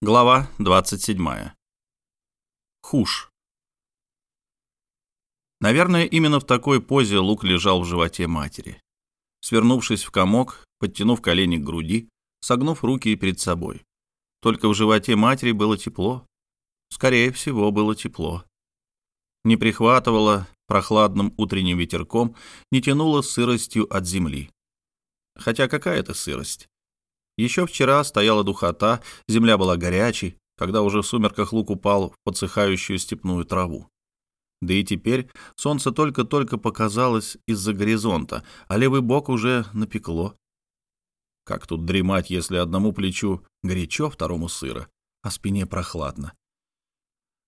Глава 27. Хуш. Наверное, именно в такой позе Лук лежал в животе матери. Свернувшись в комок, подтянув колени к груди, согнув руки перед собой. Только в животе матери было тепло. Скорее всего, было тепло. Не прихватывало прохладным утренним ветерком, не тянуло сыростью от земли. Хотя какая это сырость? Еще вчера стояла духота, земля была горячей, когда уже в сумерках лук упал в подсыхающую степную траву. Да и теперь солнце только-только показалось из-за горизонта, а левый бок уже напекло. Как тут дремать, если одному плечу горячо, второму сыро, а спине прохладно?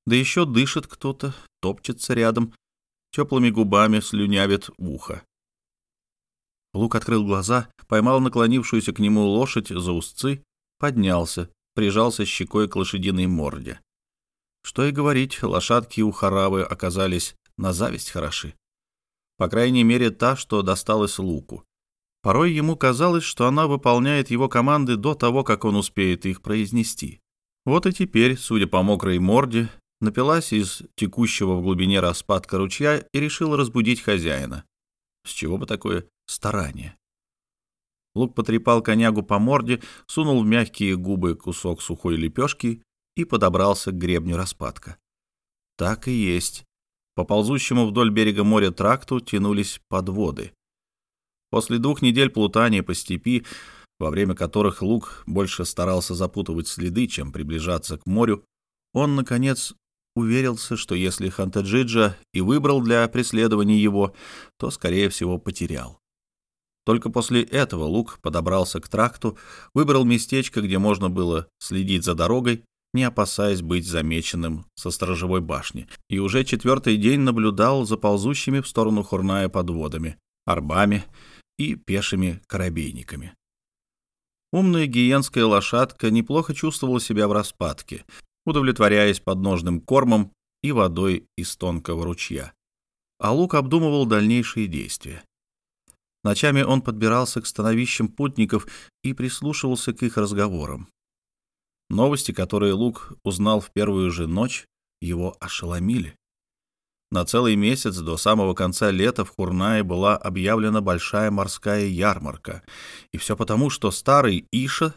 Да еще дышит кто-то, топчется рядом, теплыми губами слюнявит в ухо. Лук открыл глаза, поймал наклонившуюся к нему лошадь за узцы, поднялся, прижался щекой к лошадиной морде. Что и говорить, лошадки у Харавы оказались на зависть хороши. По крайней мере, та, что досталась Луку. Порой ему казалось, что она выполняет его команды до того, как он успеет их произнести. Вот и теперь, судя по мокрой морде, напилась из текущего в глубине распадка ручья и решила разбудить хозяина. С чего бы такое старание? Лук потрепал конягу по морде, сунул в мягкие губы кусок сухой лепешки и подобрался к гребню распадка. Так и есть. По ползущему вдоль берега моря тракту тянулись подводы. После двух недель плутания по степи, во время которых Лук больше старался запутывать следы, чем приближаться к морю, он, наконец, уверился, что если Хантаджиджа и выбрал для преследования его, то, скорее всего, потерял. Только после этого Лук подобрался к тракту, выбрал местечко, где можно было следить за дорогой, не опасаясь быть замеченным со сторожевой башни, и уже четвертый день наблюдал за ползущими в сторону Хурная подводами, арбами и пешими корабейниками. Умная гиенская лошадка неплохо чувствовала себя в распадке, удовлетворяясь подножным кормом и водой из тонкого ручья. А Лук обдумывал дальнейшие действия. Ночами он подбирался к становищам путников и прислушивался к их разговорам. Новости, которые Лук узнал в первую же ночь, его ошеломили. На целый месяц до самого конца лета в Хурнае была объявлена большая морская ярмарка. И все потому, что старый Иша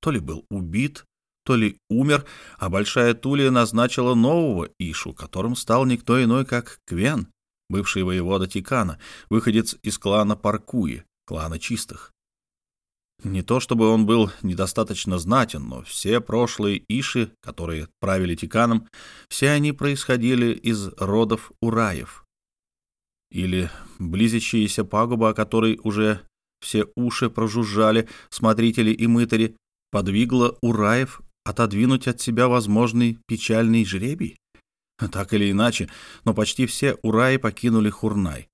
то ли был убит, то ли умер, а Большая Тулия назначила нового Ишу, которым стал никто иной, как Квен, бывший воевода Тикана, выходец из клана Паркуи, клана чистых. Не то чтобы он был недостаточно знатен, но все прошлые Иши, которые правили Тиканом, все они происходили из родов Ураев. Или близящаяся пагуба, о которой уже все уши прожужжали смотрители и мытари, подвигла Ураев отодвинуть от себя возможный печальный жребий? Так или иначе, но почти все ураи покинули Хурнай,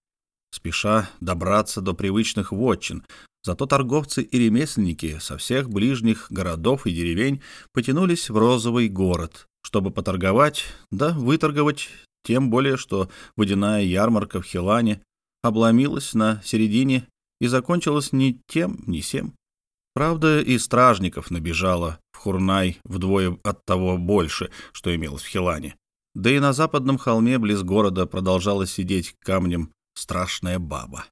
спеша добраться до привычных вотчин. Зато торговцы и ремесленники со всех ближних городов и деревень потянулись в розовый город, чтобы поторговать, да выторговать, тем более, что водяная ярмарка в Хилане обломилась на середине и закончилась ни тем, ни сем. Правда, и стражников набежало в Хурнай вдвое от того больше, что имелось в Хилане. Да и на западном холме близ города продолжала сидеть камнем страшная баба.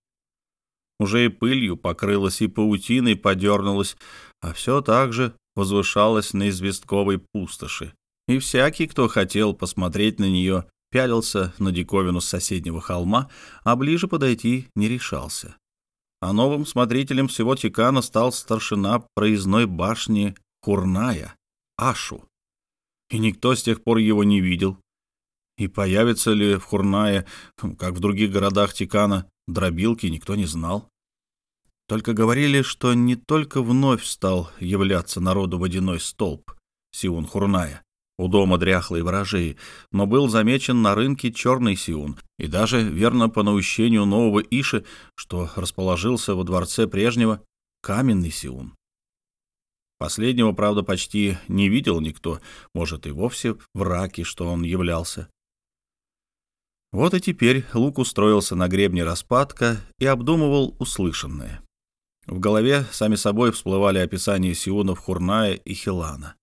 Уже и пылью покрылась, и паутиной подернулась, а все так же возвышалась на известковой пустоши. И всякий, кто хотел посмотреть на нее, пялился на диковину с соседнего холма, а ближе подойти не решался а новым смотрителем всего Тикана стал старшина проездной башни Хурная, Ашу. И никто с тех пор его не видел. И появится ли в Хурная, как в других городах Тикана, дробилки, никто не знал. Только говорили, что не только вновь стал являться народу водяной столб Сиун Хурная, у дома дряхлой ворожеи, но был замечен на рынке черный сиун, и даже, верно по наущению нового Иши, что расположился во дворце прежнего, каменный сиун. Последнего, правда, почти не видел никто, может, и вовсе в раке, что он являлся. Вот и теперь Лук устроился на гребне распадка и обдумывал услышанное. В голове сами собой всплывали описания сиунов Хурная и Хилана.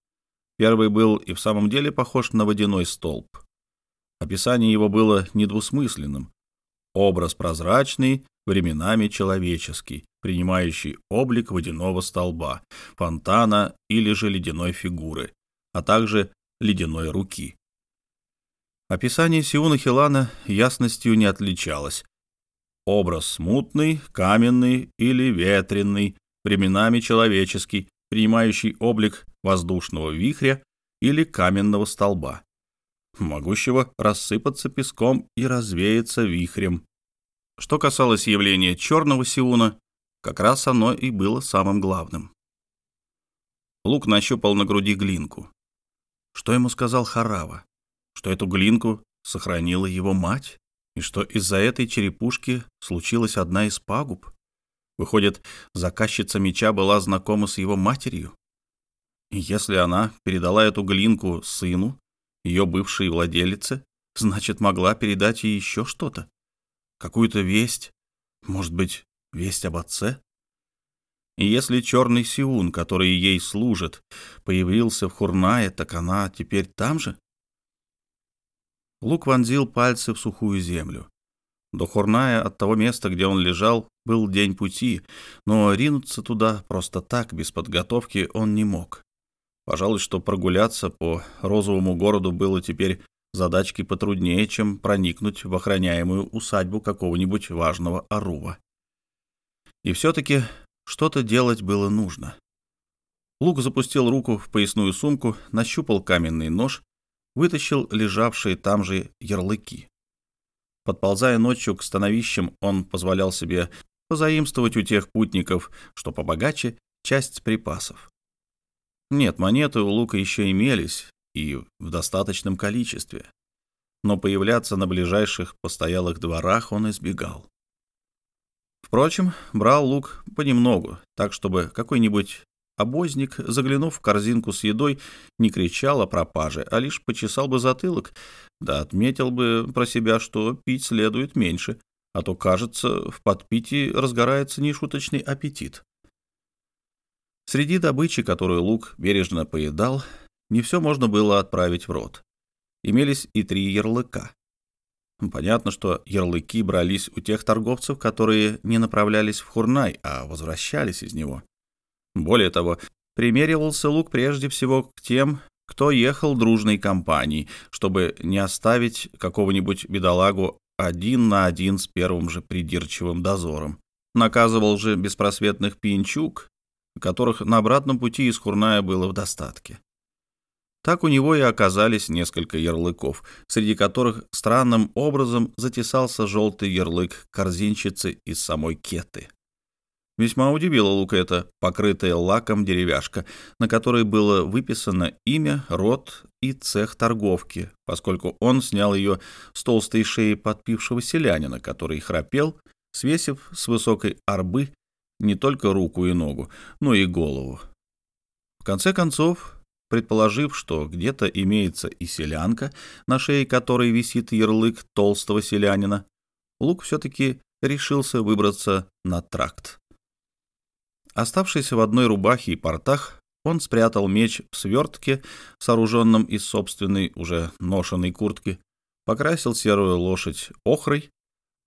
Первый был и в самом деле похож на водяной столб. Описание его было недвусмысленным. Образ прозрачный, временами человеческий, принимающий облик водяного столба, фонтана или же ледяной фигуры, а также ледяной руки. Описание Сиуна Хилана ясностью не отличалось. Образ смутный, каменный или ветреный, временами человеческий, принимающий облик воздушного вихря или каменного столба, могущего рассыпаться песком и развеяться вихрем. Что касалось явления черного Сиуна, как раз оно и было самым главным. Лук нащупал на груди глинку. Что ему сказал Харава? Что эту глинку сохранила его мать, и что из-за этой черепушки случилась одна из пагуб. Выходит, заказчица меча была знакома с его матерью. И если она передала эту глинку сыну, ее бывшей владелице, значит, могла передать ей еще что-то. Какую-то весть, может быть, весть об отце? И если черный Сиун, который ей служит, появился в Хурнае, так она теперь там же? Лук вонзил пальцы в сухую землю. До Хорная от того места, где он лежал, был день пути, но ринуться туда просто так, без подготовки, он не мог. Пожалуй, что прогуляться по розовому городу было теперь задачки потруднее, чем проникнуть в охраняемую усадьбу какого-нибудь важного Арува. И все-таки что-то делать было нужно. Лук запустил руку в поясную сумку, нащупал каменный нож вытащил лежавшие там же ярлыки. Подползая ночью к становищам, он позволял себе позаимствовать у тех путников, что побогаче, часть припасов. Нет, монеты у Лука еще имелись, и в достаточном количестве. Но появляться на ближайших постоялых дворах он избегал. Впрочем, брал Лук понемногу, так чтобы какой-нибудь Обозник, заглянув в корзинку с едой, не кричал о пропаже, а лишь почесал бы затылок, да отметил бы про себя, что пить следует меньше, а то, кажется, в подпитии разгорается нешуточный аппетит. Среди добычи, которую Лук бережно поедал, не все можно было отправить в рот. Имелись и три ярлыка. Понятно, что ярлыки брались у тех торговцев, которые не направлялись в Хурнай, а возвращались из него. Более того, примеривался Лук прежде всего к тем, кто ехал дружной компанией, чтобы не оставить какого-нибудь бедолагу один на один с первым же придирчивым дозором. Наказывал же беспросветных пьянчук, которых на обратном пути из Хурная было в достатке. Так у него и оказались несколько ярлыков, среди которых странным образом затесался желтый ярлык корзинщицы из самой Кеты. Весьма удивила Лука эта покрытая лаком деревяшка, на которой было выписано имя, род и цех торговки, поскольку он снял ее с толстой шеи подпившего селянина, который храпел, свесив с высокой арбы не только руку и ногу, но и голову. В конце концов, предположив, что где-то имеется и селянка, на шее которой висит ярлык толстого селянина, Лук все-таки решился выбраться на тракт. Оставшись в одной рубахе и портах, он спрятал меч в свертке, сооруженном из собственной уже ношенной куртки, покрасил серую лошадь охрой,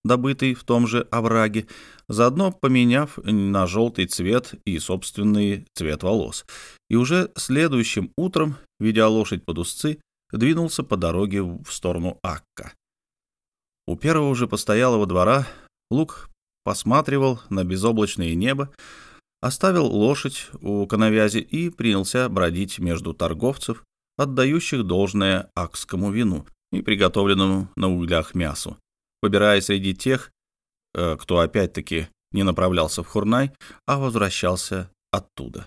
добытой в том же овраге, заодно поменяв на желтый цвет и собственный цвет волос, и уже следующим утром, ведя лошадь под узцы, двинулся по дороге в сторону Акка. У первого же постоялого двора Лук посматривал на безоблачное небо, оставил лошадь у коновязи и принялся бродить между торговцев, отдающих должное акскому вину и приготовленному на углях мясу, выбирая среди тех, э, кто опять-таки не направлялся в Хурнай, а возвращался оттуда.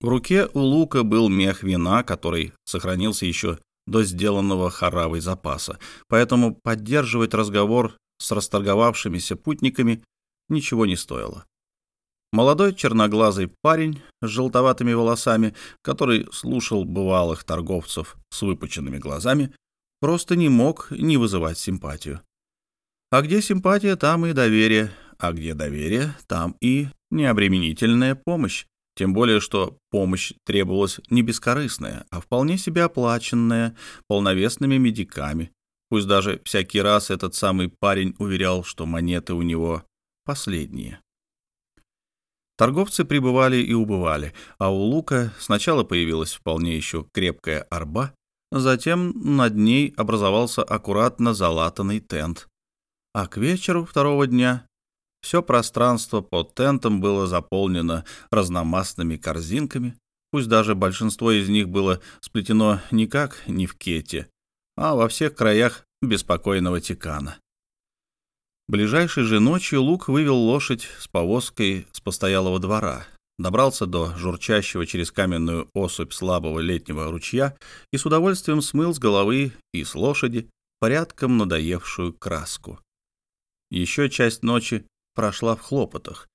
В руке у Лука был мех вина, который сохранился еще до сделанного харавой запаса, поэтому поддерживать разговор с расторговавшимися путниками ничего не стоило. Молодой черноглазый парень с желтоватыми волосами, который слушал бывалых торговцев с выпученными глазами, просто не мог не вызывать симпатию. А где симпатия, там и доверие, а где доверие, там и необременительная помощь, Тем более, что помощь требовалась не бескорыстная, а вполне себе оплаченная полновесными медиками. Пусть даже всякий раз этот самый парень уверял, что монеты у него последние. Торговцы прибывали и убывали, а у Лука сначала появилась вполне еще крепкая арба, затем над ней образовался аккуратно залатанный тент. А к вечеру второго дня все пространство под тентом было заполнено разномастными корзинками, пусть даже большинство из них было сплетено никак не в кете, а во всех краях беспокойного тикана. Ближайшей же ночью Лук вывел лошадь с повозкой с постоялого двора, добрался до журчащего через каменную осыпь слабого летнего ручья и с удовольствием смыл с головы и с лошади порядком надоевшую краску. Еще часть ночи прошла в хлопотах,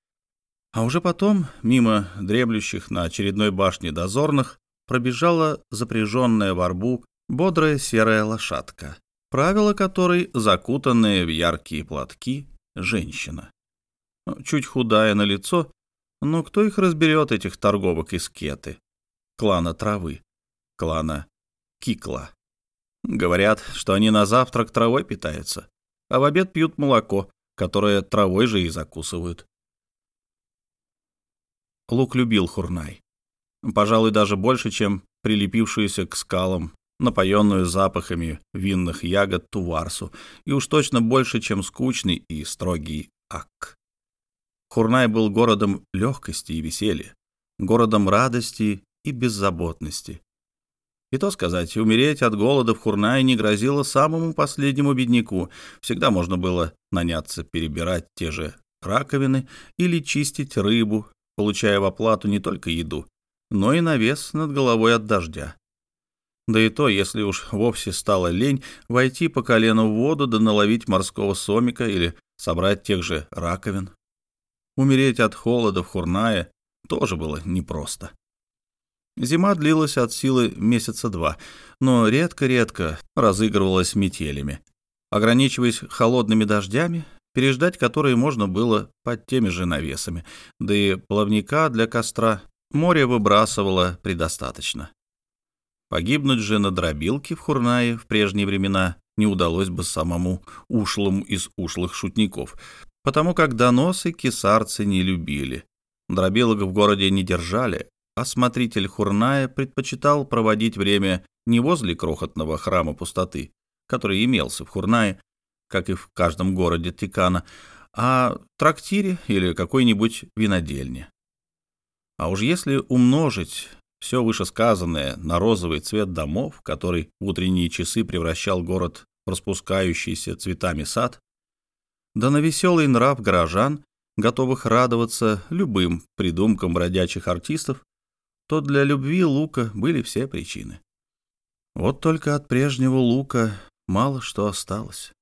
а уже потом, мимо дремлющих на очередной башне дозорных, пробежала запряженная в арбу бодрая серая лошадка правила которой закутанная в яркие платки женщина. Чуть худая на лицо, но кто их разберет, этих торговок из кеты, клана травы, клана кикла. Говорят, что они на завтрак травой питаются, а в обед пьют молоко, которое травой же и закусывают. Лук любил Хурнай. Пожалуй, даже больше, чем прилепившуюся к скалам напоенную запахами винных ягод Туварсу, и уж точно больше, чем скучный и строгий Ак. Хурнай был городом легкости и веселья, городом радости и беззаботности. И то сказать, умереть от голода в Хурнае не грозило самому последнему бедняку. Всегда можно было наняться перебирать те же раковины или чистить рыбу, получая в оплату не только еду, но и навес над головой от дождя. Да и то, если уж вовсе стало лень войти по колено в воду да наловить морского сомика или собрать тех же раковин. Умереть от холода в Хурнае тоже было непросто. Зима длилась от силы месяца два, но редко-редко разыгрывалась метелями. Ограничиваясь холодными дождями, переждать которые можно было под теми же навесами, да и плавника для костра море выбрасывало предостаточно. Погибнуть же на дробилке в Хурнае в прежние времена не удалось бы самому ушлому из ушлых шутников, потому как доносы кисарцы не любили. Дробилок в городе не держали, а смотритель Хурная предпочитал проводить время не возле крохотного храма пустоты, который имелся в Хурнае, как и в каждом городе Тикана, а в трактире или какой-нибудь винодельне. А уж если умножить все вышесказанное на розовый цвет домов, который в утренние часы превращал город в распускающийся цветами сад, да на веселый нрав горожан, готовых радоваться любым придумкам бродячих артистов, то для любви Лука были все причины. Вот только от прежнего Лука мало что осталось.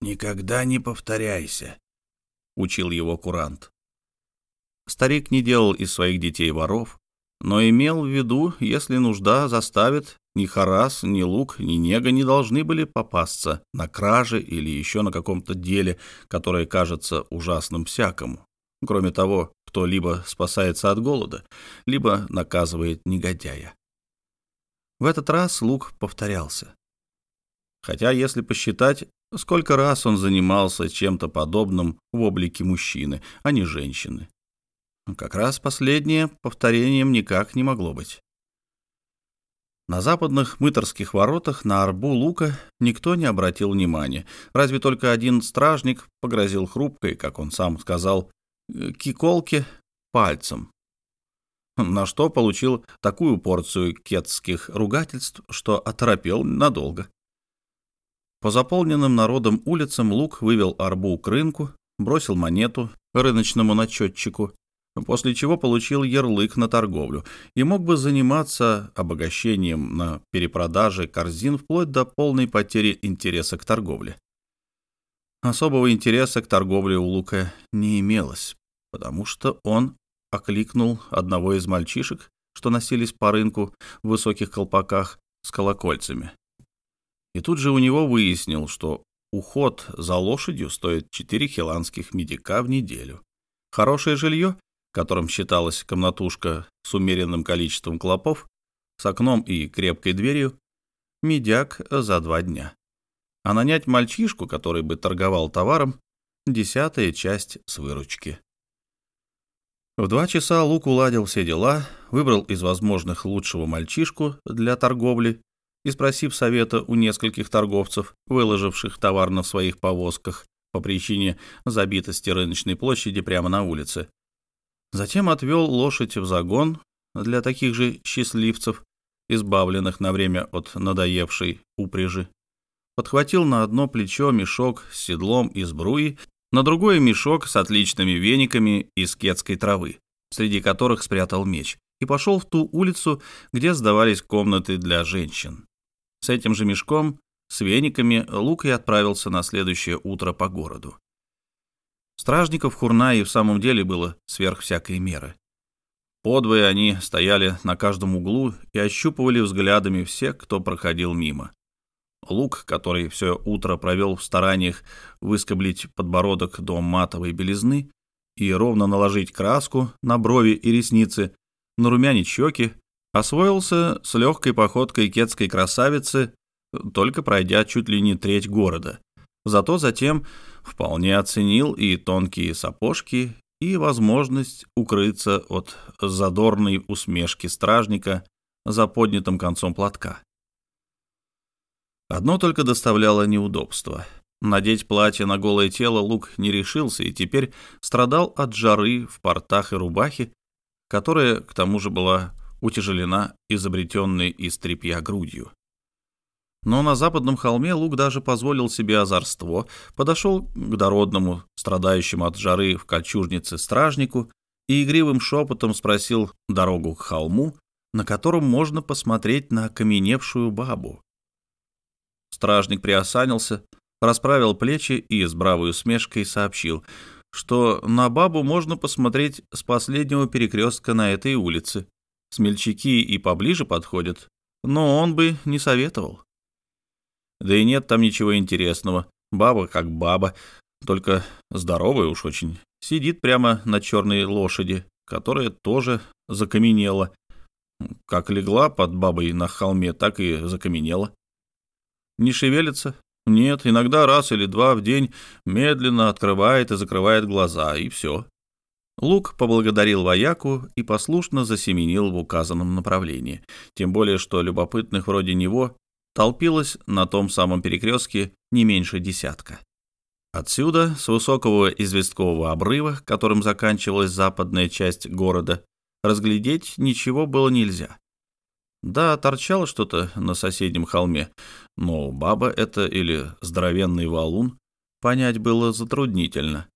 «Никогда не повторяйся», — учил его курант. Старик не делал из своих детей воров, но имел в виду, если нужда заставит, ни Харас, ни Лук, ни Нега не должны были попасться на краже или еще на каком-то деле, которое кажется ужасным всякому, кроме того, кто либо спасается от голода, либо наказывает негодяя. В этот раз Лук повторялся. Хотя, если посчитать, сколько раз он занимался чем-то подобным в облике мужчины, а не женщины, как раз последнее повторением никак не могло быть. На западных мыторских воротах на арбу лука никто не обратил внимания, разве только один стражник погрозил хрупкой, как он сам сказал, киколке пальцем, на что получил такую порцию кетских ругательств, что оторопел надолго. По заполненным народом улицам Лук вывел арбу к рынку, бросил монету рыночному начетчику после чего получил ярлык на торговлю и мог бы заниматься обогащением на перепродаже корзин вплоть до полной потери интереса к торговле. Особого интереса к торговле у Лука не имелось, потому что он окликнул одного из мальчишек, что носились по рынку в высоких колпаках с колокольцами. И тут же у него выяснил, что уход за лошадью стоит 4 хиланских медика в неделю. Хорошее жилье которым считалась комнатушка с умеренным количеством клопов, с окном и крепкой дверью, медяк за два дня. А нанять мальчишку, который бы торговал товаром, десятая часть с выручки. В два часа Лук уладил все дела, выбрал из возможных лучшего мальчишку для торговли и, спросив совета у нескольких торговцев, выложивших товар на своих повозках по причине забитости рыночной площади прямо на улице, затем отвел лошадь в загон для таких же счастливцев, избавленных на время от надоевшей упряжи, подхватил на одно плечо мешок с седлом из бруи на другой мешок с отличными вениками из кетской травы, среди которых спрятал меч, и пошел в ту улицу, где сдавались комнаты для женщин. С этим же мешком, с вениками, Лук и отправился на следующее утро по городу. Стражников Хурна и в самом деле было сверх всякой меры. Подвое они стояли на каждом углу и ощупывали взглядами всех, кто проходил мимо. Лук, который все утро провел в стараниях выскоблить подбородок до матовой белизны и ровно наложить краску на брови и ресницы, на румянить щеки, освоился с легкой походкой кетской красавицы, только пройдя чуть ли не треть города. Зато затем вполне оценил и тонкие сапожки, и возможность укрыться от задорной усмешки стражника за поднятым концом платка. Одно только доставляло неудобство. Надеть платье на голое тело Лук не решился и теперь страдал от жары в портах и рубахе, которая, к тому же, была утяжелена изобретенной из тряпья грудью. Но на западном холме Лук даже позволил себе озорство, подошел к дородному, страдающему от жары в кольчужнице стражнику и игривым шепотом спросил дорогу к холму, на котором можно посмотреть на окаменевшую бабу, Стражник приосанился, расправил плечи и с бравой усмешкой сообщил, что на бабу можно посмотреть с последнего перекрестка на этой улице. Смельчаки и поближе подходят, но он бы не советовал. Да и нет там ничего интересного. Баба как баба, только здоровая уж очень. Сидит прямо на черной лошади, которая тоже закаменела. Как легла под бабой на холме, так и закаменела. Не шевелится? Нет, иногда раз или два в день медленно открывает и закрывает глаза, и все. Лук поблагодарил вояку и послушно засеменил в указанном направлении, тем более что любопытных вроде него толпилось на том самом перекрестке не меньше десятка. Отсюда, с высокого известкового обрыва, которым заканчивалась западная часть города, разглядеть ничего было нельзя. Да, торчало что-то на соседнем холме, но баба это или здоровенный валун, понять было затруднительно.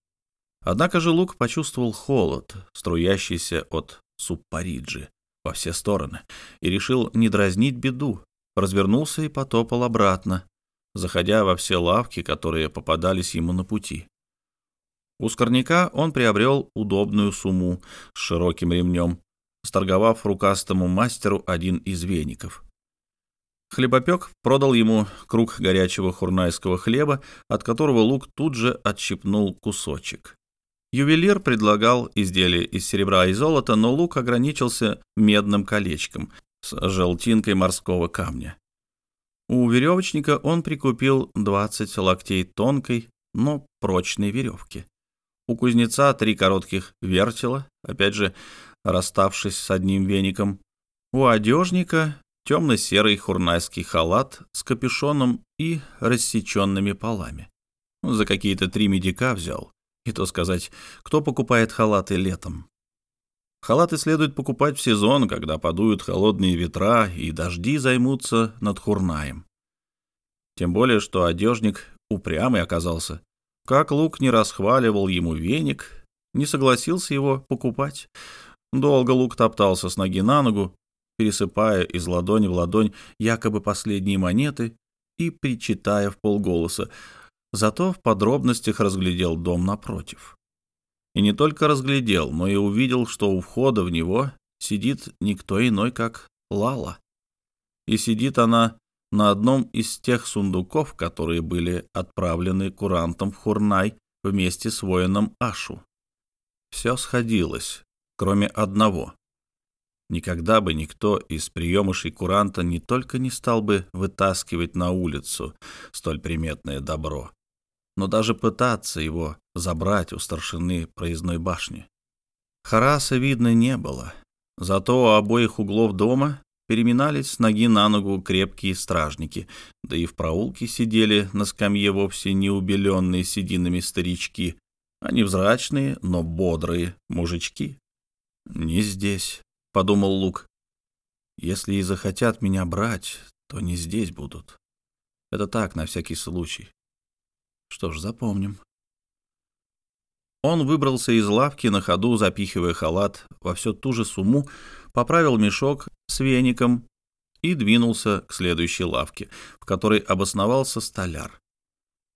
Однако же Лук почувствовал холод, струящийся от суппариджи во все стороны, и решил не дразнить беду, развернулся и потопал обратно, заходя во все лавки, которые попадались ему на пути. У скорняка он приобрел удобную сумму с широким ремнем, сторговав рукастому мастеру один из веников. Хлебопек продал ему круг горячего хурнайского хлеба, от которого Лук тут же отщипнул кусочек. Ювелир предлагал изделия из серебра и золота, но Лук ограничился медным колечком с желтинкой морского камня. У веревочника он прикупил 20 локтей тонкой, но прочной веревки. У кузнеца три коротких вертела, опять же, расставшись с одним веником. У одежника темно-серый хурнайский халат с капюшоном и рассеченными полами. За какие-то три медика взял. И то сказать, кто покупает халаты летом. Халаты следует покупать в сезон, когда подуют холодные ветра и дожди займутся над Хурнаем. Тем более, что одежник упрямый оказался. Как Лук не расхваливал ему веник, не согласился его покупать. Долго Лук топтался с ноги на ногу, пересыпая из ладони в ладонь якобы последние монеты и причитая в полголоса, зато в подробностях разглядел дом напротив. И не только разглядел, но и увидел, что у входа в него сидит никто иной, как Лала. И сидит она на одном из тех сундуков, которые были отправлены курантом в Хурнай вместе с воином Ашу. Все сходилось, кроме одного. Никогда бы никто из приемышей куранта не только не стал бы вытаскивать на улицу столь приметное добро, но даже пытаться его забрать у старшины проездной башни. Хараса видно не было, зато у обоих углов дома переминались с ноги на ногу крепкие стражники, да и в проулке сидели на скамье вовсе не убеленные сединами старички, а невзрачные, но бодрые мужички. «Не здесь», — подумал Лук. «Если и захотят меня брать, то не здесь будут. Это так, на всякий случай. Что ж, запомним». Он выбрался из лавки на ходу, запихивая халат во всю ту же сумму, поправил мешок с веником и двинулся к следующей лавке, в которой обосновался столяр.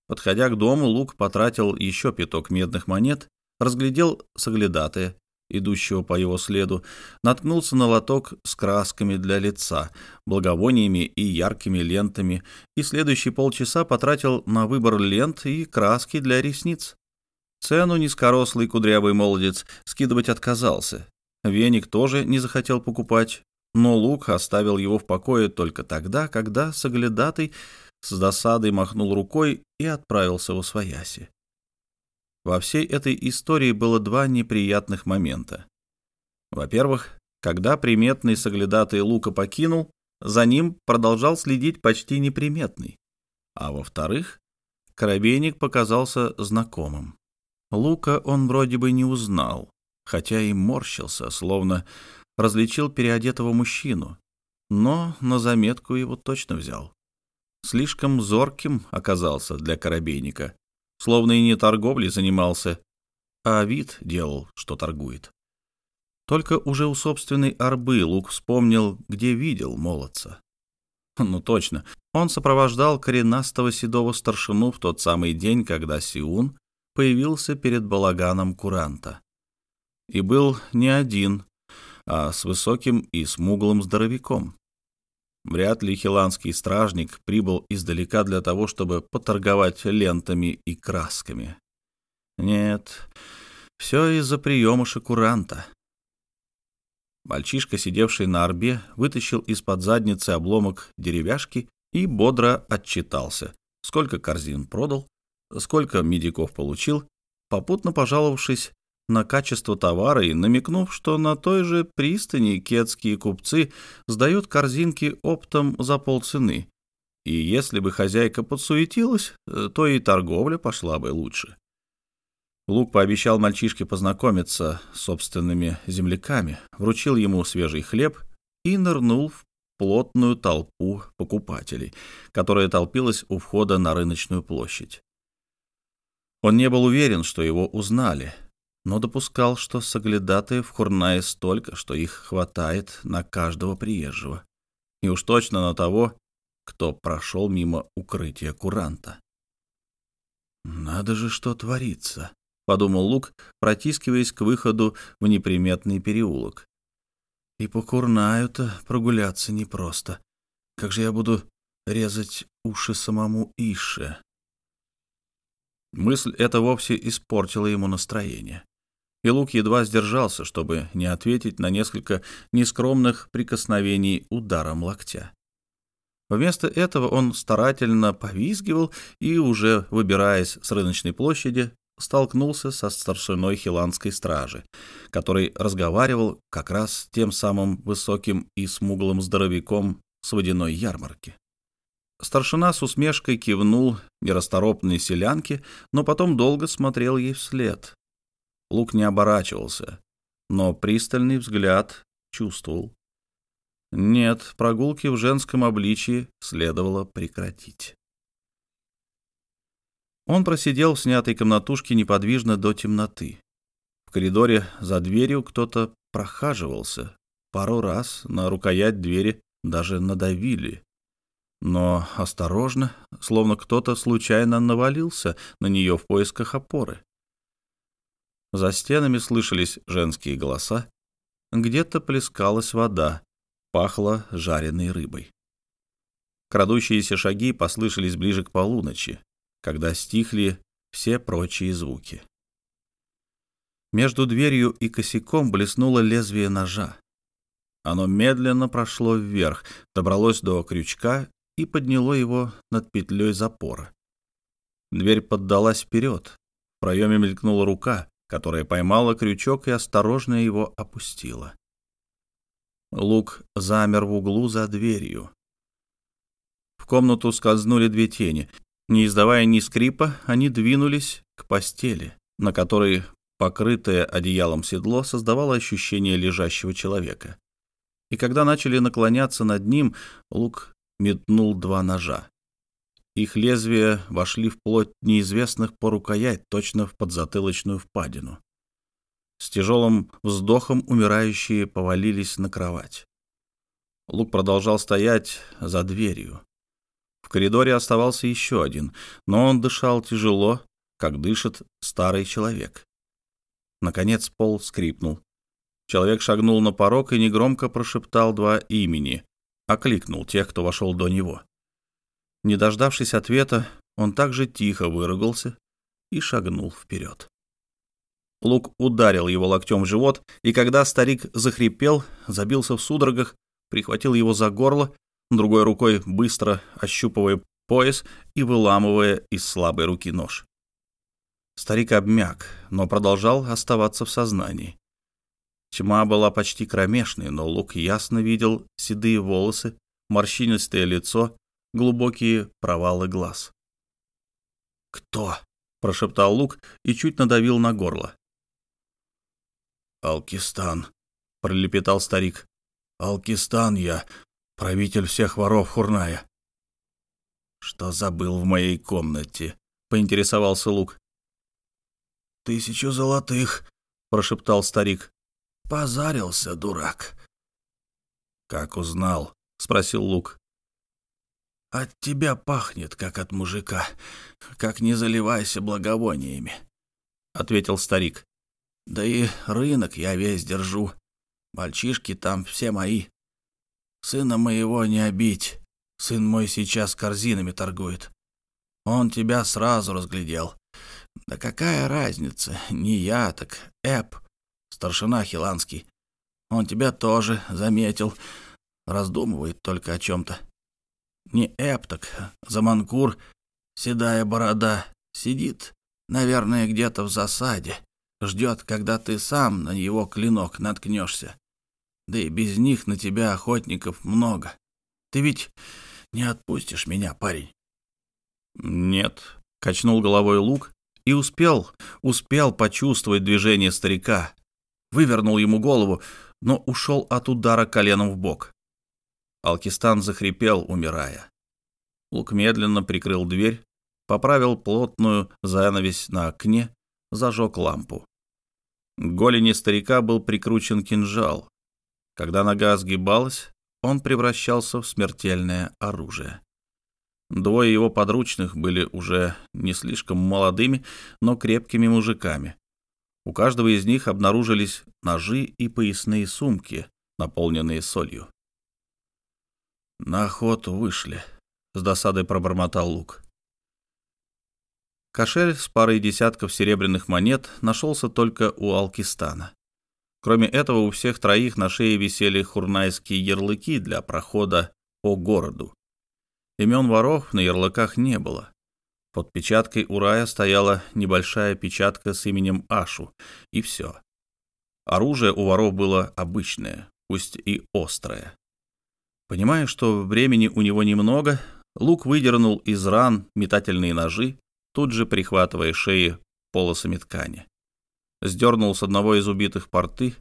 Подходя к дому, Лук потратил еще пяток медных монет, разглядел соглядатая, идущего по его следу, наткнулся на лоток с красками для лица, благовониями и яркими лентами, и следующие полчаса потратил на выбор лент и краски для ресниц. Цену низкорослый кудрявый молодец скидывать отказался, Веник тоже не захотел покупать, но Лук оставил его в покое только тогда, когда Соглядатый с досадой махнул рукой и отправился в Освояси. Во всей этой истории было два неприятных момента. Во-первых, когда приметный Соглядатый Лука покинул, за ним продолжал следить почти неприметный. А во-вторых, Коробейник показался знакомым. Лука он вроде бы не узнал, хотя и морщился, словно различил переодетого мужчину, но на заметку его точно взял. Слишком зорким оказался для корабейника, словно и не торговлей занимался, а вид делал, что торгует. Только уже у собственной арбы Лук вспомнил, где видел молодца. Ну точно, он сопровождал коренастого седого старшину в тот самый день, когда Сиун появился перед балаганом куранта и был не один, а с высоким и смуглым здоровяком. Вряд ли хиланский стражник прибыл издалека для того, чтобы поторговать лентами и красками. Нет, все из-за приема шакуранта. Мальчишка, сидевший на орбе, вытащил из-под задницы обломок деревяшки и бодро отчитался, сколько корзин продал, сколько медиков получил, попутно пожаловавшись на качество товара и намекнув, что на той же пристани кетские купцы сдают корзинки оптом за полцены. И если бы хозяйка подсуетилась, э, то и торговля пошла бы лучше. Лук пообещал мальчишке познакомиться с собственными земляками, вручил ему свежий хлеб и нырнул в плотную толпу покупателей, которая толпилась у входа на рыночную площадь. Он не был уверен, что его узнали — но допускал, что соглядатаев в Хурнае столько, что их хватает на каждого приезжего. И уж точно на того, кто прошел мимо укрытия куранта. «Надо же, что творится», — подумал Лук, протискиваясь к выходу в неприметный переулок. «И по Курнаю-то прогуляться непросто. Как же я буду резать уши самому Ише?» Мысль эта вовсе испортила ему настроение и Лук едва сдержался, чтобы не ответить на несколько нескромных прикосновений ударом локтя. Вместо этого он старательно повизгивал и, уже выбираясь с рыночной площади, столкнулся со старшиной хиланской стражи, который разговаривал как раз с тем самым высоким и смуглым здоровяком с водяной ярмарки. Старшина с усмешкой кивнул нерасторопной селянке, но потом долго смотрел ей вслед, Лук не оборачивался, но пристальный взгляд чувствовал. Нет, прогулки в женском обличии следовало прекратить. Он просидел в снятой комнатушке неподвижно до темноты. В коридоре за дверью кто-то прохаживался. Пару раз на рукоять двери даже надавили. Но осторожно, словно кто-то случайно навалился на нее в поисках опоры. За стенами слышались женские голоса. Где-то плескалась вода, пахло жареной рыбой. Крадущиеся шаги послышались ближе к полуночи, когда стихли все прочие звуки. Между дверью и косяком блеснуло лезвие ножа. Оно медленно прошло вверх, добралось до крючка и подняло его над петлей запора. Дверь поддалась вперед. В проеме мелькнула рука, которая поймала крючок и осторожно его опустила. Лук замер в углу за дверью. В комнату скользнули две тени. Не издавая ни скрипа, они двинулись к постели, на которой покрытое одеялом седло создавало ощущение лежащего человека. И когда начали наклоняться над ним, Лук метнул два ножа. Их лезвия вошли в плоть неизвестных по рукоять, точно в подзатылочную впадину. С тяжелым вздохом умирающие повалились на кровать. Лук продолжал стоять за дверью. В коридоре оставался еще один, но он дышал тяжело, как дышит старый человек. Наконец пол скрипнул. Человек шагнул на порог и негромко прошептал два имени, окликнул тех, кто вошел до него. Не дождавшись ответа, он также тихо выругался и шагнул вперед. Лук ударил его локтем в живот, и когда старик захрипел, забился в судорогах, прихватил его за горло, другой рукой быстро ощупывая пояс и выламывая из слабой руки нож. Старик обмяк, но продолжал оставаться в сознании. Тьма была почти кромешной, но Лук ясно видел седые волосы, морщинистое лицо глубокие провалы глаз. «Кто?» — прошептал Лук и чуть надавил на горло. «Алкистан», — пролепетал старик. «Алкистан я, правитель всех воров Хурная». «Что забыл в моей комнате?» — поинтересовался Лук. «Тысячу золотых», — прошептал старик. «Позарился, дурак». «Как узнал?» — спросил Лук. От тебя пахнет, как от мужика. Как не заливайся благовониями, — ответил старик. Да и рынок я весь держу. Мальчишки там все мои. Сына моего не обить. Сын мой сейчас корзинами торгует. Он тебя сразу разглядел. Да какая разница, не я, так Эп, старшина Хиланский. Он тебя тоже заметил. Раздумывает только о чем-то. Не Эпток, Заманкур, седая борода, сидит, наверное, где-то в засаде, ждет, когда ты сам на его клинок наткнешься. Да и без них на тебя охотников много. Ты ведь не отпустишь меня, парень?» «Нет», — качнул головой Лук и успел, успел почувствовать движение старика. Вывернул ему голову, но ушел от удара коленом в бок. Алкистан захрипел, умирая. Лук медленно прикрыл дверь, поправил плотную занавесь на окне, зажег лампу. К голени старика был прикручен кинжал. Когда нога сгибалась, он превращался в смертельное оружие. Двое его подручных были уже не слишком молодыми, но крепкими мужиками. У каждого из них обнаружились ножи и поясные сумки, наполненные солью. «На охоту вышли», — с досадой пробормотал Лук. Кошель с парой десятков серебряных монет нашелся только у Алкистана. Кроме этого, у всех троих на шее висели хурнайские ярлыки для прохода по городу. Имен воров на ярлыках не было. Под печаткой Урая стояла небольшая печатка с именем Ашу, и все. Оружие у воров было обычное, пусть и острое. Понимая, что времени у него немного, Лук выдернул из ран метательные ножи, тут же прихватывая шеи полосами ткани. Сдернул с одного из убитых порты,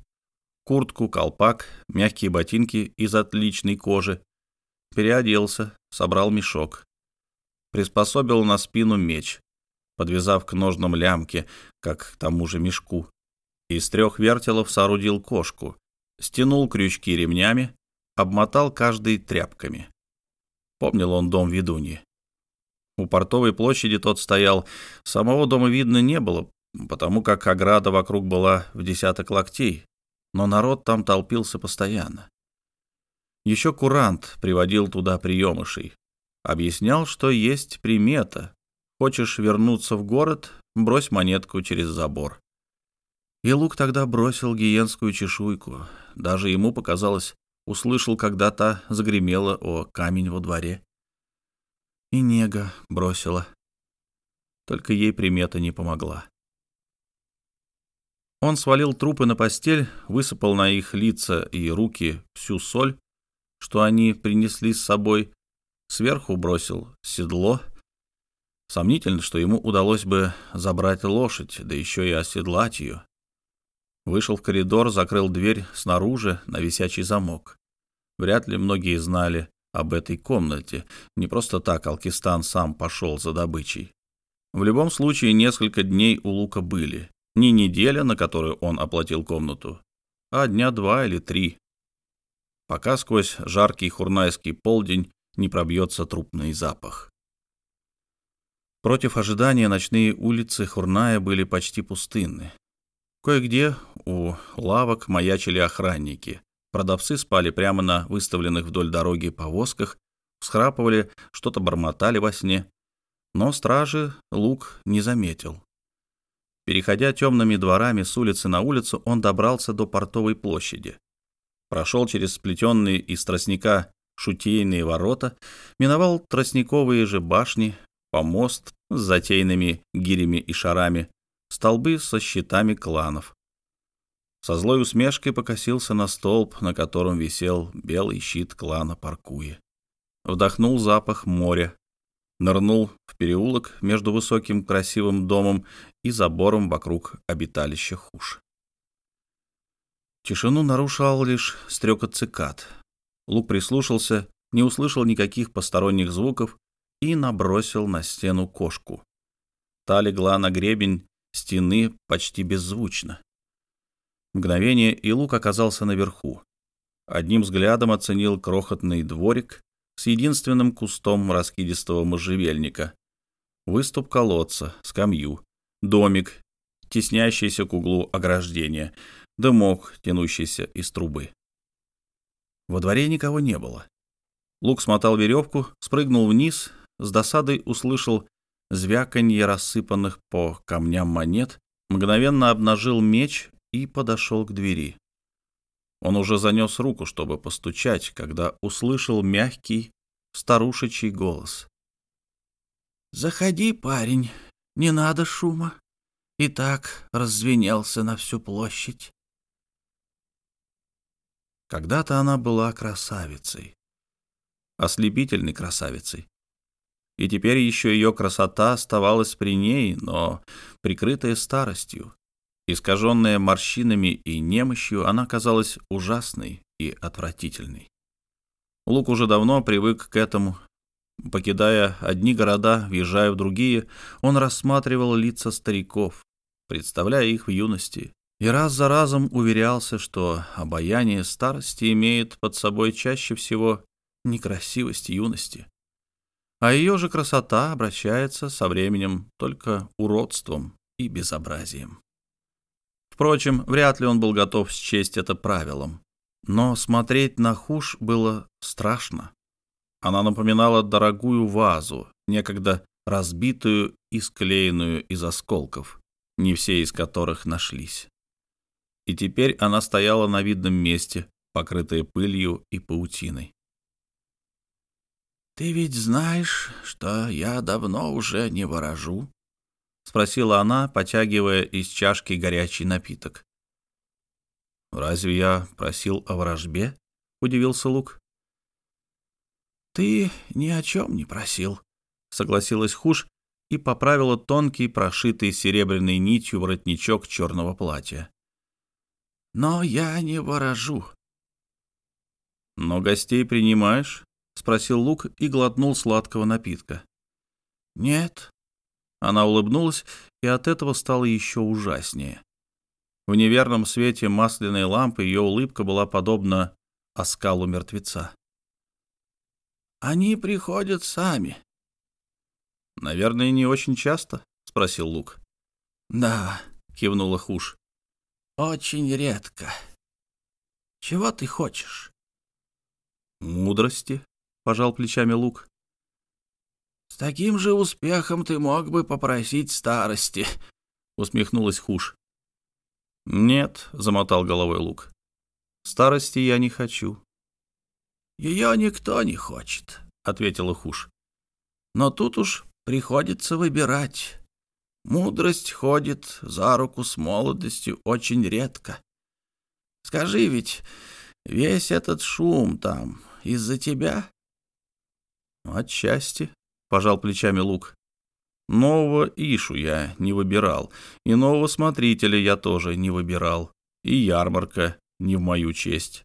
куртку, колпак, мягкие ботинки из отличной кожи, переоделся, собрал мешок. Приспособил на спину меч, подвязав к ножным лямке, как к тому же мешку. Из трех вертелов соорудил кошку, стянул крючки ремнями, обмотал каждый тряпками. Помнил он дом ведуньи. У портовой площади тот стоял. Самого дома видно не было, потому как ограда вокруг была в десяток локтей, но народ там толпился постоянно. Еще курант приводил туда приемышей. Объяснял, что есть примета. Хочешь вернуться в город, брось монетку через забор. И лук тогда бросил гиенскую чешуйку. Даже ему показалось, услышал, когда та загремела о камень во дворе. И нега бросила. Только ей примета не помогла. Он свалил трупы на постель, высыпал на их лица и руки всю соль, что они принесли с собой, сверху бросил седло. Сомнительно, что ему удалось бы забрать лошадь, да еще и оседлать ее. Вышел в коридор, закрыл дверь снаружи на висячий замок. Вряд ли многие знали об этой комнате. Не просто так Алкистан сам пошел за добычей. В любом случае, несколько дней у Лука были. Не неделя, на которую он оплатил комнату, а дня два или три. Пока сквозь жаркий хурнайский полдень не пробьется трупный запах. Против ожидания ночные улицы Хурная были почти пустынны. Кое-где у лавок маячили охранники. Продавцы спали прямо на выставленных вдоль дороги повозках, всхрапывали, что-то бормотали во сне. Но стражи Лук не заметил. Переходя темными дворами с улицы на улицу, он добрался до портовой площади. Прошел через сплетенные из тростника шутейные ворота, миновал тростниковые же башни, помост с затейными гирями и шарами, столбы со щитами кланов. Со злой усмешкой покосился на столб, на котором висел белый щит клана Паркуя. Вдохнул запах моря, нырнул в переулок между высоким красивым домом и забором вокруг обиталища хуш. Тишину нарушал лишь стрекот цикад. Лук прислушался, не услышал никаких посторонних звуков и набросил на стену кошку. Та легла на гребень стены почти беззвучно. Мгновение, и Лук оказался наверху. Одним взглядом оценил крохотный дворик с единственным кустом раскидистого можжевельника, выступ колодца, скамью, домик, теснящийся к углу ограждения, дымок, тянущийся из трубы. Во дворе никого не было. Лук смотал веревку, спрыгнул вниз, с досадой услышал звяканье рассыпанных по камням монет, мгновенно обнажил меч и подошел к двери. Он уже занес руку, чтобы постучать, когда услышал мягкий старушечий голос. «Заходи, парень, не надо шума. И так раззвенелся на всю площадь». Когда-то она была красавицей, ослепительной красавицей. И теперь еще ее красота оставалась при ней, но прикрытая старостью. Искаженная морщинами и немощью, она казалась ужасной и отвратительной. Лук уже давно привык к этому. Покидая одни города, въезжая в другие, он рассматривал лица стариков, представляя их в юности, и раз за разом уверялся, что обаяние старости имеет под собой чаще всего некрасивость юности, а ее же красота обращается со временем только уродством и безобразием. Впрочем, вряд ли он был готов счесть это правилом. Но смотреть на Хуш было страшно. Она напоминала дорогую вазу, некогда разбитую и склеенную из осколков, не все из которых нашлись. И теперь она стояла на видном месте, покрытая пылью и паутиной. «Ты ведь знаешь, что я давно уже не ворожу?» — спросила она, потягивая из чашки горячий напиток. «Разве я просил о ворожбе?» — удивился Лук. «Ты ни о чем не просил», — согласилась Хуш и поправила тонкий, прошитый серебряной нитью воротничок черного платья. «Но я не ворожу». «Но гостей принимаешь?» — спросил Лук и глотнул сладкого напитка. «Нет», она улыбнулась, и от этого стало еще ужаснее. В неверном свете масляной лампы ее улыбка была подобна оскалу мертвеца. «Они приходят сами». «Наверное, не очень часто?» — спросил Лук. «Да», — кивнула Хуш. «Очень редко. Чего ты хочешь?» «Мудрости», — пожал плечами Лук. «С таким же успехом ты мог бы попросить старости», — усмехнулась Хуш. «Нет», — замотал головой Лук. «Старости я не хочу». «Ее никто не хочет», — ответила Хуш. «Но тут уж приходится выбирать. Мудрость ходит за руку с молодостью очень редко. Скажи ведь, весь этот шум там из-за тебя?» «Отчасти», — пожал плечами Лук. «Нового Ишу я не выбирал, и нового смотрителя я тоже не выбирал, и ярмарка не в мою честь.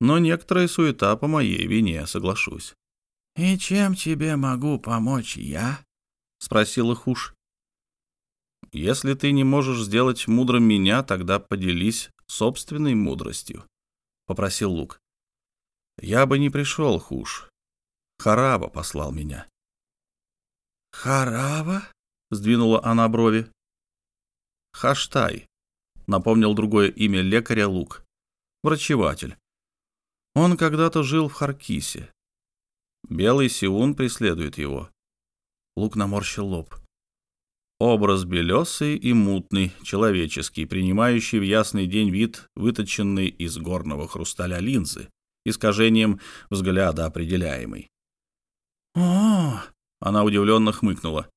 Но некоторая суета по моей вине, соглашусь». «И чем тебе могу помочь я?» — спросила Хуш. «Если ты не можешь сделать мудрым меня, тогда поделись собственной мудростью», — попросил Лук. «Я бы не пришел, Хуш. Хараба послал меня». «Харава?» — сдвинула она брови. «Хаштай», — напомнил другое имя лекаря Лук. «Врачеватель. Он когда-то жил в Харкисе. Белый Сиун преследует его». Лук наморщил лоб. Образ белесый и мутный, человеческий, принимающий в ясный день вид, выточенный из горного хрусталя линзы, искажением взгляда определяемый. «О!» — она удивленно хмыкнула.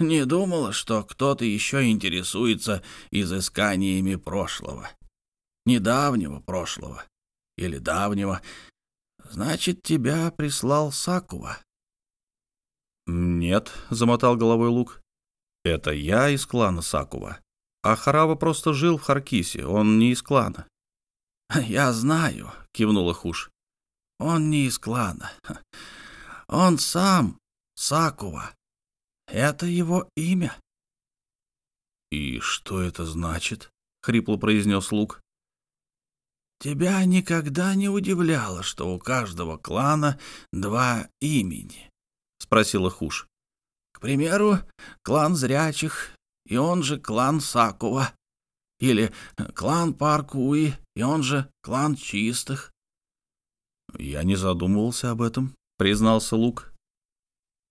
«Не думала, что кто-то еще интересуется изысканиями прошлого. Недавнего прошлого. Или давнего. Значит, тебя прислал Сакува». «Нет», — замотал головой Лук. «Это я из клана Сакува. А Харава просто жил в Харкисе, он не из клана». «Я знаю», — кивнула Хуш. «Он не из клана. Он сам Сакува. Это его имя». «И что это значит?» — хрипло произнес Лук. «Тебя никогда не удивляло, что у каждого клана два имени?» — спросила Хуш. «К примеру, клан зрячих, и он же клан Сакува. Или клан Паркуи, и он же клан чистых». «Я не задумывался об этом», — признался Лук.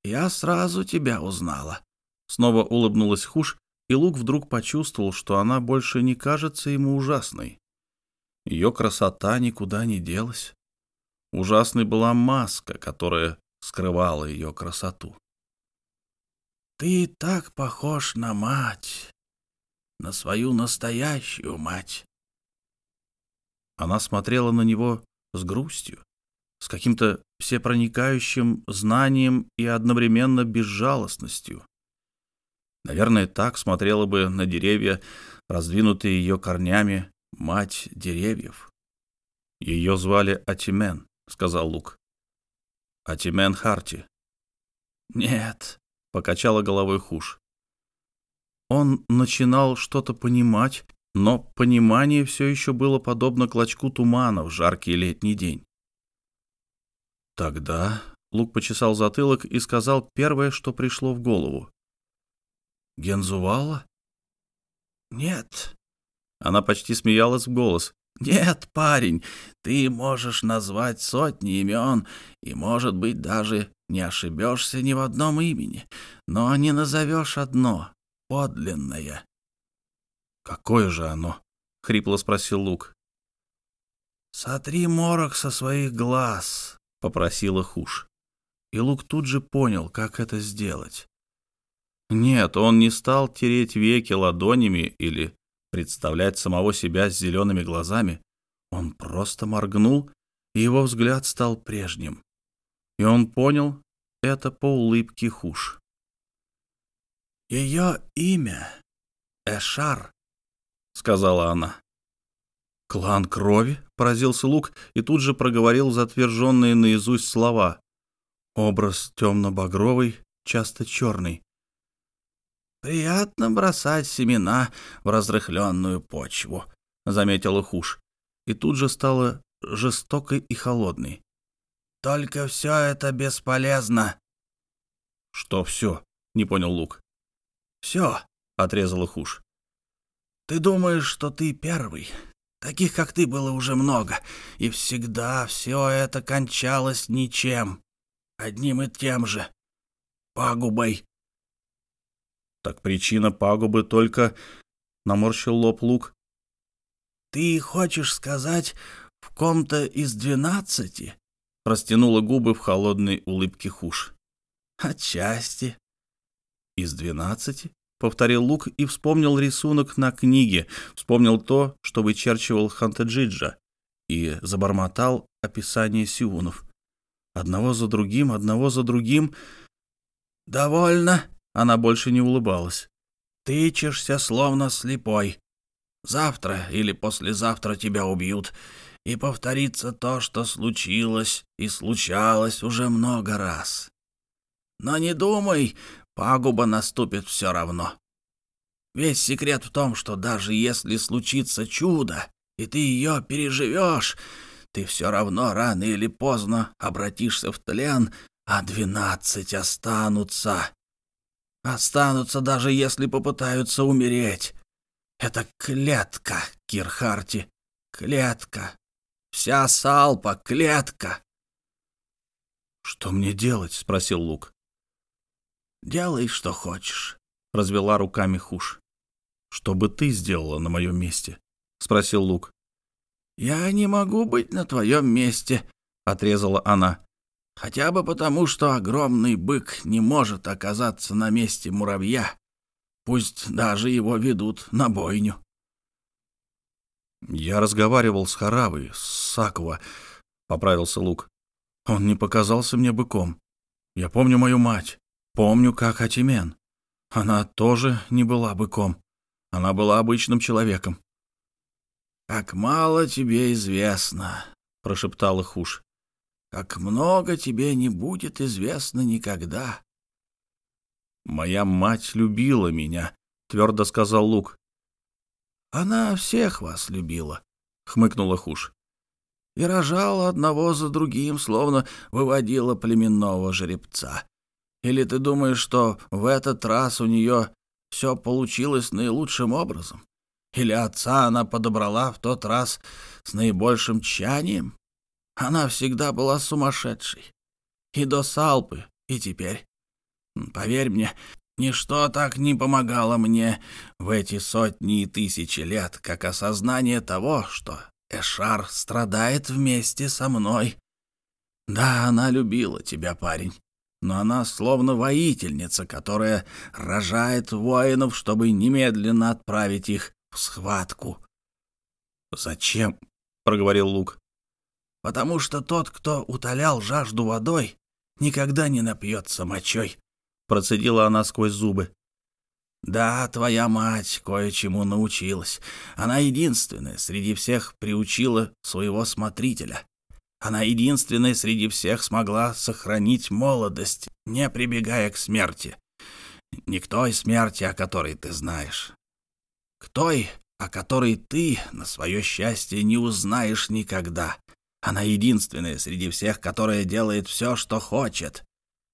«Я сразу тебя узнала». Снова улыбнулась Хуш, и Лук вдруг почувствовал, что она больше не кажется ему ужасной. Ее красота никуда не делась. Ужасной была маска, которая скрывала ее красоту. «Ты так похож на мать, на свою настоящую мать». Она смотрела на него с грустью, с каким-то всепроникающим знанием и одновременно безжалостностью. Наверное, так смотрела бы на деревья, раздвинутые ее корнями, мать деревьев. Ее звали Атимен, сказал Лук. Атимен Харти. Нет, покачала головой Хуш. Он начинал что-то понимать, но понимание все еще было подобно клочку тумана в жаркий летний день. Тогда Лук почесал затылок и сказал первое, что пришло в голову. «Гензувала?» «Нет». Она почти смеялась в голос. «Нет, парень, ты можешь назвать сотни имен, и, может быть, даже не ошибешься ни в одном имени, но не назовешь одно, подлинное». «Какое же оно?» — хрипло спросил Лук. «Сотри морок со своих глаз», — попросила Хуш. И Лук тут же понял, как это сделать. Нет, он не стал тереть веки ладонями или представлять самого себя с зелеными глазами. Он просто моргнул, и его взгляд стал прежним. И он понял это по улыбке Хуш. «Ее имя — Эшар», — сказала она. «Клан крови?» — поразился Лук и тут же проговорил затверженные наизусть слова. Образ темно-багровый, часто черный. «Приятно бросать семена в разрыхленную почву», — заметила Хуш, и тут же стала жестокой и холодной. «Только все это бесполезно». «Что все?» — не понял Лук. «Все», — отрезала Хуш. «Ты думаешь, что ты первый, Таких, как ты, было уже много, и всегда все это кончалось ничем, одним и тем же — пагубой. Так причина пагубы только... Наморщил лоб лук. ты хочешь сказать, в ком-то из двенадцати?» Растянула губы в холодной улыбке хуш. «Отчасти». «Из двенадцати?» — повторил Лук и вспомнил рисунок на книге, вспомнил то, что вычерчивал Хантаджиджа, и забормотал описание сиунов. Одного за другим, одного за другим. «Довольно!» — она больше не улыбалась. «Тычешься, словно слепой. Завтра или послезавтра тебя убьют, и повторится то, что случилось и случалось уже много раз. Но не думай, пагуба наступит все равно. Весь секрет в том, что даже если случится чудо, и ты ее переживешь, ты все равно рано или поздно обратишься в тлен, а двенадцать останутся. Останутся, даже если попытаются умереть. Это клетка, Кирхарти, клетка. Вся салпа — клетка. «Что мне делать?» — спросил Лук. «Делай, что хочешь», — развела руками Хуш. «Что бы ты сделала на моем месте?» — спросил Лук. «Я не могу быть на твоем месте», — отрезала она. «Хотя бы потому, что огромный бык не может оказаться на месте муравья. Пусть даже его ведут на бойню». «Я разговаривал с Харавой, с Сакова», — поправился Лук. «Он не показался мне быком. Я помню мою мать, помню, как Атимен. Она тоже не была быком. Она была обычным человеком. «Как мало тебе известно», — прошептала Хуш. «Как много тебе не будет известно никогда». «Моя мать любила меня», — твердо сказал Лук. «Она всех вас любила», — хмыкнула Хуш. «И рожала одного за другим, словно выводила племенного жеребца. Или ты думаешь, что в этот раз у нее все получилось наилучшим образом? Или отца она подобрала в тот раз с наибольшим тщанием? Она всегда была сумасшедшей. И до Салпы, и теперь. Поверь мне, ничто так не помогало мне в эти сотни и тысячи лет, как осознание того, что Эшар страдает вместе со мной. Да, она любила тебя, парень, но она словно воительница, которая рожает воинов, чтобы немедленно отправить их в схватку. «Зачем?» — проговорил Лук. «Потому что тот, кто утолял жажду водой, никогда не напьется мочой», — процедила она сквозь зубы. «Да, твоя мать кое-чему научилась. Она единственная среди всех приучила своего смотрителя. Она единственная среди всех смогла сохранить молодость, не прибегая к смерти. Не к той смерти, о которой ты знаешь, к той, о которой ты, на свое счастье, не узнаешь никогда. Она единственная среди всех, которая делает все, что хочет.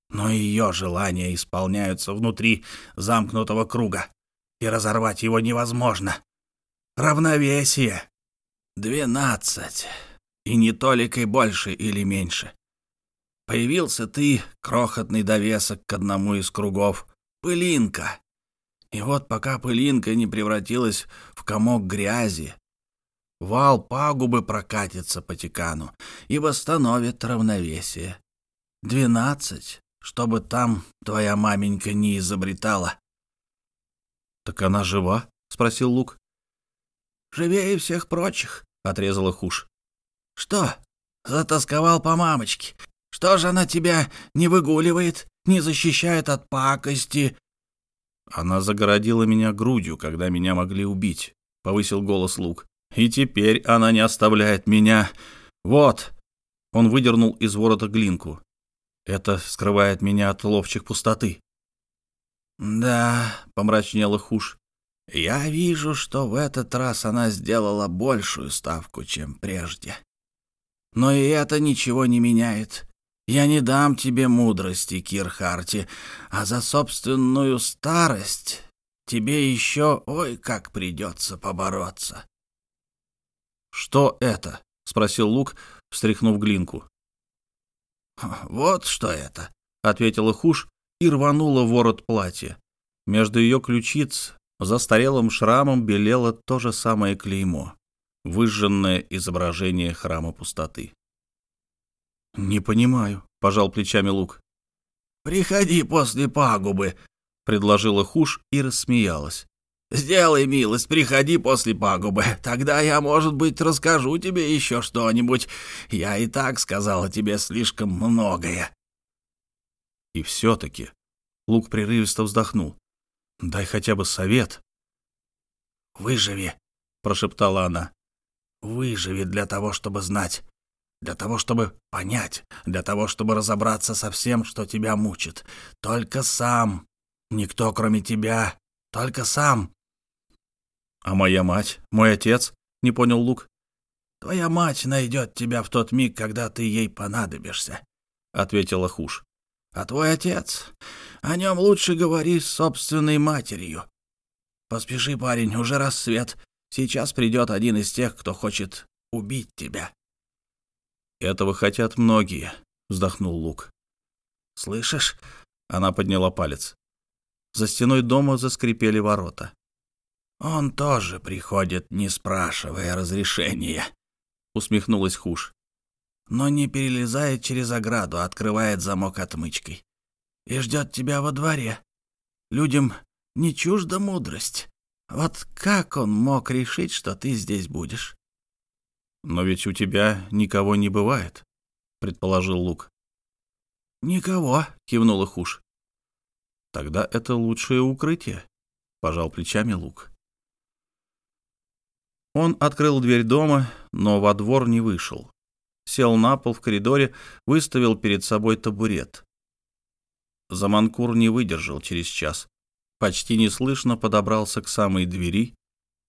Но ее желания исполняются внутри замкнутого круга, и разорвать его невозможно. Равновесие. Двенадцать. И не толикой больше или меньше. Появился ты, крохотный довесок к одному из кругов, пылинка, и вот пока пылинка не превратилась в комок грязи, вал пагубы прокатится по тикану и восстановит равновесие. Двенадцать, чтобы там твоя маменька не изобретала. — Так она жива? — спросил Лук. — Живее всех прочих, — отрезала Хуш. — Что, затасковал по мамочке? Что же она тебя не выгуливает, не защищает от пакости, она загородила меня грудью, когда меня могли убить, — повысил голос Лук. И теперь она не оставляет меня. Вот! Он выдернул из ворота глинку. Это скрывает меня от ловчих пустоты. Да, помрачнела Хуш. Я вижу, что в этот раз она сделала большую ставку, чем прежде. Но и это ничего не меняет. Я не дам тебе мудрости, Кирхарти, а за собственную старость тебе еще ой как придется побороться. — Что это? — спросил Лук, встряхнув глинку. — Вот что это, — ответила Хуш и рванула ворот платья. Между ее ключиц застарелым шрамом белело то же самое клеймо. Выжженное изображение храма пустоты. «Не понимаю», — пожал плечами Лук. «Приходи после пагубы», — предложила Хуш и рассмеялась. «Сделай милость, приходи после пагубы. Тогда я, может быть, расскажу тебе еще что-нибудь. Я и так сказала тебе слишком многое». И все-таки Лук прерывисто вздохнул. «Дай хотя бы совет». «Выживи», — прошептала она. «Выживи для того, чтобы знать, для того, чтобы понять, для того, чтобы разобраться со всем, что тебя мучит. Только сам. Никто, кроме тебя. Только сам. «А моя мать? Мой отец?» — не понял Лук. «Твоя мать найдет тебя в тот миг, когда ты ей понадобишься», — ответила Хуш. «А твой отец? О нем лучше говори с собственной матерью. Поспеши, парень, уже рассвет. Сейчас придет один из тех, кто хочет убить тебя». «Этого хотят многие», — вздохнул Лук. «Слышишь?» — она подняла палец. За стеной дома заскрипели ворота. «Он тоже приходит, не спрашивая разрешения», — усмехнулась Хуш. «Но не перелезает через ограду, а открывает замок отмычкой. И ждет тебя во дворе. Людям не чужда мудрость. Вот как он мог решить, что ты здесь будешь?» «Но ведь у тебя никого не бывает», — предположил Лук. «Никого», — кивнула Хуш. «Тогда это лучшее укрытие», — пожал плечами Лук. Он открыл дверь дома, но во двор не вышел. Сел на пол в коридоре, выставил перед собой табурет. Заманкур не выдержал через час. Почти неслышно подобрался к самой двери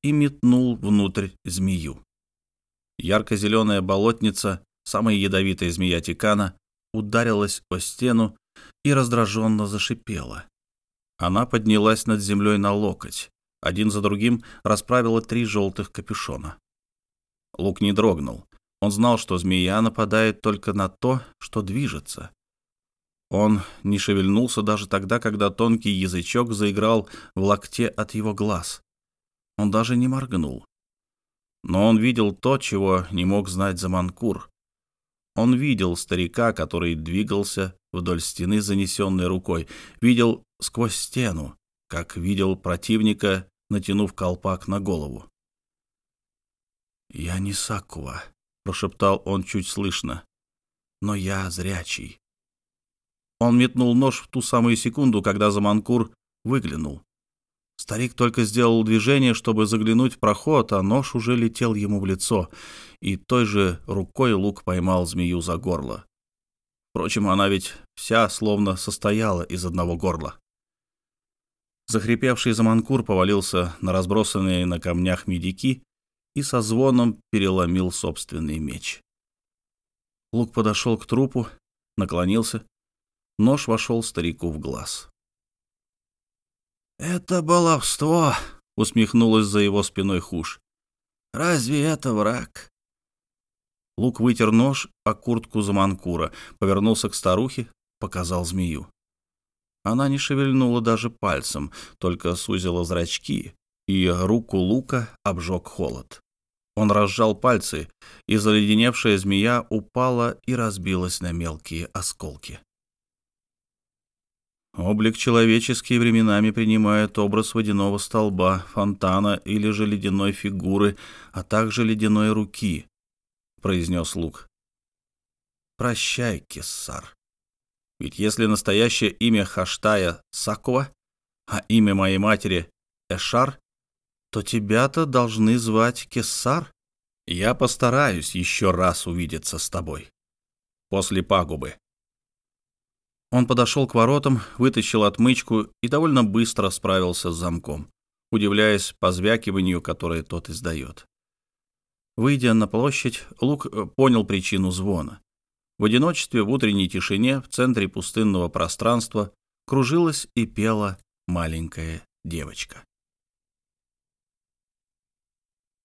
и метнул внутрь змею. Ярко-зеленая болотница, самая ядовитая змея Тикана, ударилась о стену и раздраженно зашипела. Она поднялась над землей на локоть. Один за другим расправила три желтых капюшона. Лук не дрогнул. Он знал, что змея нападает только на то, что движется. Он не шевельнулся даже тогда, когда тонкий язычок заиграл в локте от его глаз. Он даже не моргнул. Но он видел то, чего не мог знать Заманкур. Он видел старика, который двигался вдоль стены, занесенной рукой, видел сквозь стену, как видел противника натянув колпак на голову. «Я не Сакуа», — прошептал он чуть слышно, — «но я зрячий». Он метнул нож в ту самую секунду, когда Заманкур выглянул. Старик только сделал движение, чтобы заглянуть в проход, а нож уже летел ему в лицо, и той же рукой лук поймал змею за горло. Впрочем, она ведь вся словно состояла из одного горла. Захрипевший заманкур повалился на разбросанные на камнях медики и со звоном переломил собственный меч. Лук подошел к трупу, наклонился. Нож вошел старику в глаз. «Это баловство!» — усмехнулась за его спиной Хуш. «Разве это враг?» Лук вытер нож о куртку Заманкура, повернулся к старухе, показал змею. Она не шевельнула даже пальцем, только сузила зрачки, и руку Лука обжег холод. Он разжал пальцы, и заледеневшая змея упала и разбилась на мелкие осколки. Облик человеческий временами принимает образ водяного столба, фонтана или же ледяной фигуры, а также ледяной руки, — произнес Лук. «Прощай, Кессар». Ведь если настоящее имя Хаштая Сакова, а имя моей матери Эшар, то тебя-то должны звать Кессар. Я постараюсь еще раз увидеться с тобой. После пагубы. Он подошел к воротам, вытащил отмычку и довольно быстро справился с замком, удивляясь позвякиванию, которое тот издает. Выйдя на площадь, Лук э, понял причину звона. В одиночестве в утренней тишине в центре пустынного пространства кружилась и пела маленькая девочка.